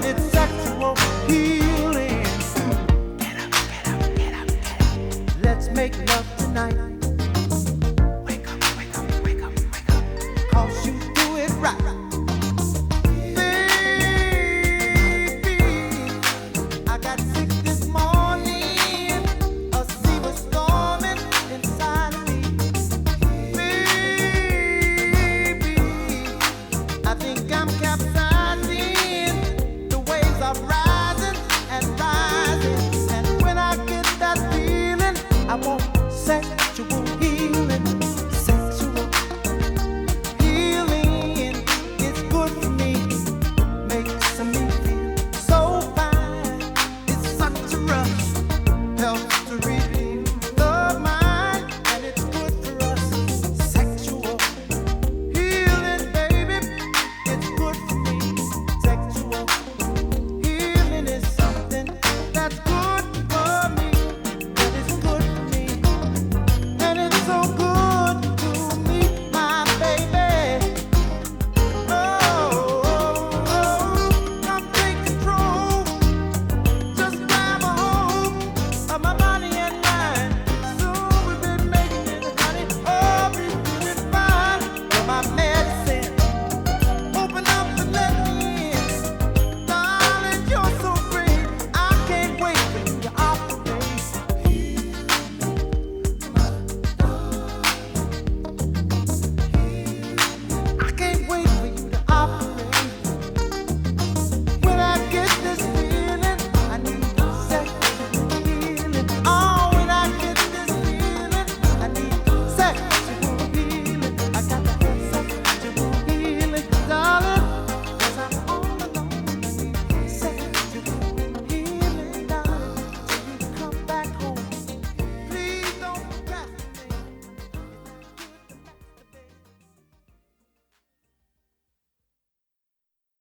that it's sexual healing. Get up, get up, get up, get up. Let's make love tonight. Wake up, wake up, wake up, wake up. Cause you do it right.